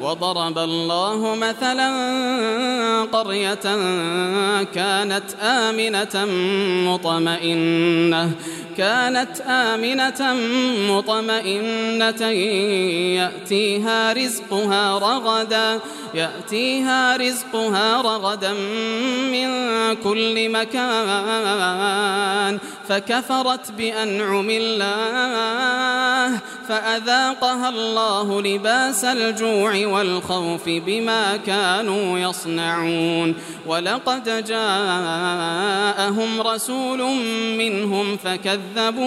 وضرب الله مثلا قرية كانت آمنة مطمئنة كانت آمنة مطمئنة يأتيها رزقها رغدا يأتيها رزقها رغدا من كل مكان. فكفرت بأنعم الله فأذاقها الله لباس الجوع والخوف بما كانوا يصنعون. ولقد جاءهم رسول منهم فكذبوه